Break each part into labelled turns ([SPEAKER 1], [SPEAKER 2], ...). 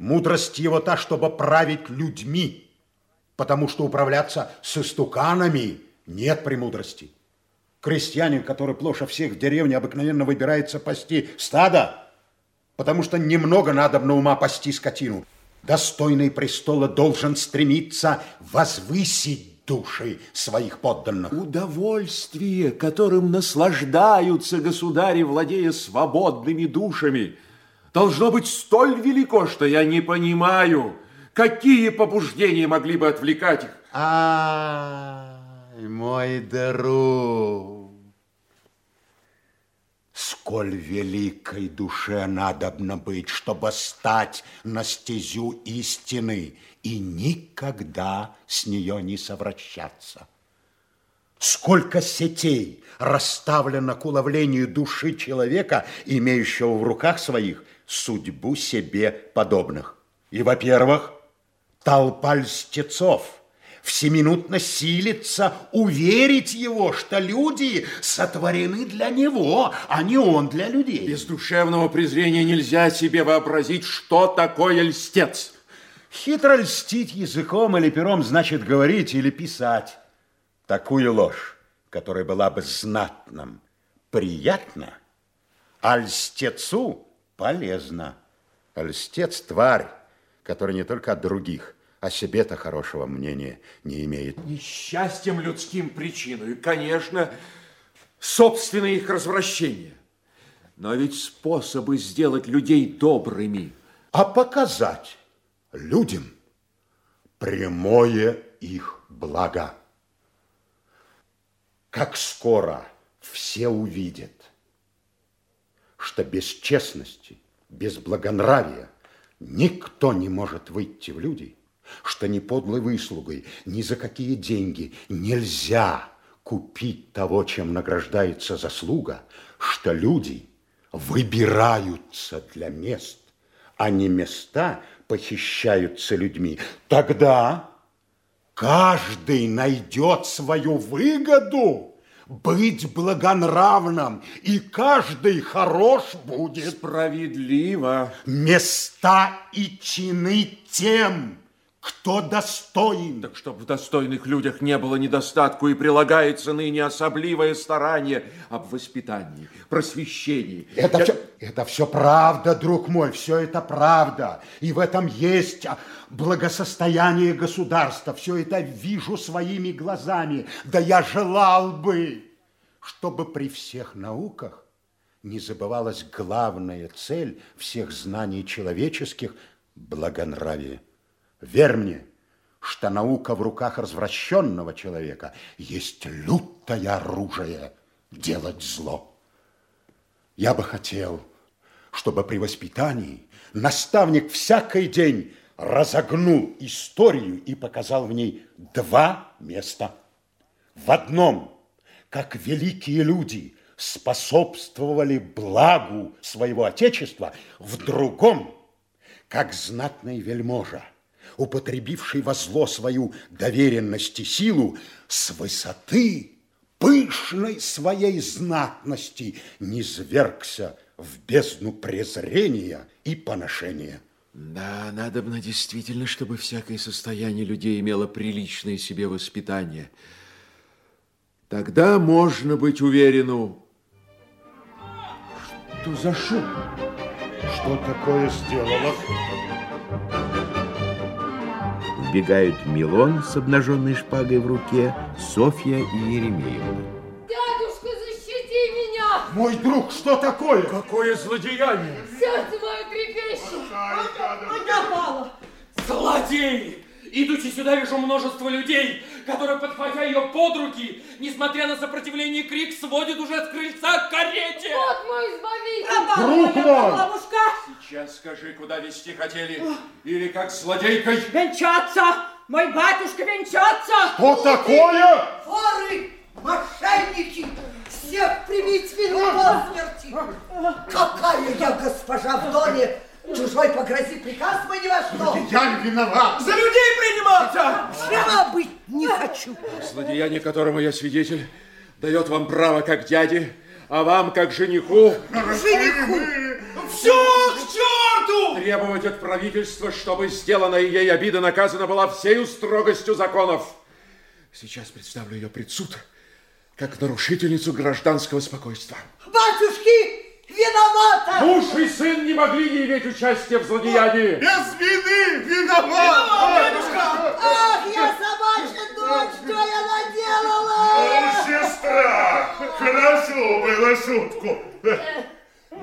[SPEAKER 1] Мудрость его та, чтобы править людьми, потому что управляться с истуканами нет премудрости. Крестьянин, который плоша всех в деревне, обыкновенно выбирается пасти стадо, потому что немного надо на ума пасти скотину. Достойный престола должен стремиться возвысить души своих подданных.
[SPEAKER 2] Удовольствие, которым наслаждаются государи, владея свободными душами, должно быть столь велико, что я не понимаю, какие побуждения могли бы отвлекать их.
[SPEAKER 1] А, мой друг, сколь великой душе надобно быть, чтобы стать на стезю истины и никогда с нее не совращаться. Сколько сетей расставлено к уловлению души человека, имеющего в руках своих судьбу себе подобных. И, во-первых, толпа льстецов – всеминутно силится уверить его, что люди сотворены для него, а не он для людей.
[SPEAKER 2] Без душевного презрения нельзя себе вообразить, что такое льстец.
[SPEAKER 1] Хитро льстить языком или пером значит говорить или писать. Такую ложь, которая была бы знатным, приятно, а льстецу полезно. Льстец – тварь, которая не только от других – о себе-то хорошего мнения не имеет.
[SPEAKER 2] Несчастьем людским причиной, конечно, собственное их развращение. Но ведь способы сделать людей добрыми.
[SPEAKER 1] А показать людям прямое их благо. Как скоро все увидят, что без честности, без благонравия никто не может выйти в люди – что ни подлой выслугой, ни за какие деньги нельзя купить того, чем награждается заслуга, что люди выбираются для мест, а не места похищаются людьми. Тогда каждый найдет свою выгоду быть благонравным, и каждый хорош будет.
[SPEAKER 2] Справедливо.
[SPEAKER 1] Места и чины тем, кто достоин?
[SPEAKER 2] Так чтоб в достойных людях не было недостатку, и прилагается ныне особливое старание об воспитании, просвещении.
[SPEAKER 1] Это, Я... все, это все правда, друг мой, все это правда. И в этом есть благосостояние государства. Все это вижу своими глазами. Да я желал бы, чтобы при всех науках не забывалась главная цель всех знаний человеческих – благонравие. Верь мне, что наука в руках развращенного человека есть лютое оружие делать зло. Я бы хотел, чтобы при воспитании наставник всякий день разогнул историю и показал в ней два места. В одном, как великие люди способствовали благу своего Отечества, в другом, как знатный вельможа употребивший во зло свою доверенность и силу, с высоты пышной своей знатности низвергся в бездну презрения и поношения.
[SPEAKER 2] Да, надо бы действительно, чтобы всякое состояние людей имело приличное себе воспитание. Тогда можно быть уверену.
[SPEAKER 1] Что за шум? Что такое сделала?
[SPEAKER 3] Вбегают Милон с обнаженной шпагой в руке, Софья и Еремеевна.
[SPEAKER 1] Мой друг, что такое?
[SPEAKER 2] Какое злодеяние!
[SPEAKER 4] Сердце мое трепещет!
[SPEAKER 5] Она пала!
[SPEAKER 6] Злодей! Идучи сюда, вижу множество людей, которые, подхватя ее под руки, несмотря на сопротивление крик, сводят уже с крыльца к карете.
[SPEAKER 4] Вот мой избавитель!
[SPEAKER 1] Друг мой!
[SPEAKER 5] бабушка!
[SPEAKER 2] Сейчас скажи, куда вести хотели? Или как злодейкой?
[SPEAKER 5] Венчаться! Мой батюшка венчаться!
[SPEAKER 1] Что такое?
[SPEAKER 7] Воры, мошенники, всех прибить вину до смерти. Какая я госпожа в доме, Чужой погрози приказ мы ни во что.
[SPEAKER 1] Я виноват.
[SPEAKER 2] За людей приниматься!
[SPEAKER 7] Жива быть не хочу.
[SPEAKER 2] Злодеяние, которому я свидетель, дает вам право, как дяде, а вам, как жениху,
[SPEAKER 7] Жениху.
[SPEAKER 6] Все к черту!
[SPEAKER 2] требовать от правительства, чтобы сделанная ей обида наказана была всею строгостью законов. Сейчас представлю ее пред суд, как нарушительницу гражданского спокойствия.
[SPEAKER 7] Батюшки, виновата.
[SPEAKER 2] Муж и сын не могли не иметь участия в злодеянии.
[SPEAKER 8] Без вины виноват!
[SPEAKER 7] Ах, я собачья дочь, что я наделала?
[SPEAKER 8] Сестра, хорошо было шутку.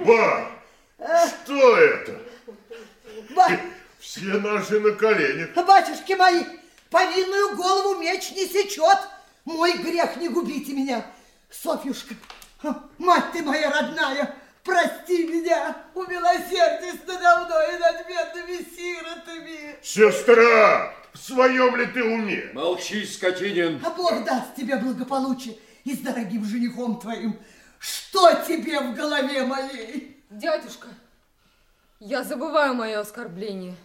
[SPEAKER 8] Ба, что это?
[SPEAKER 7] Ба-
[SPEAKER 8] Все наши на коленях.
[SPEAKER 7] Батюшки мои, повинную голову меч не сечет. Мой грех не губите меня. Софьюшка, мать ты моя родная, прости меня, умилосердись надо мной и над бедными сиротами.
[SPEAKER 8] Сестра, в своем ли ты уме?
[SPEAKER 2] Молчи, скотинин.
[SPEAKER 7] А Бог даст тебе благополучие и с дорогим женихом твоим. Что тебе в голове моей?
[SPEAKER 4] Дядюшка, я забываю мое оскорбление.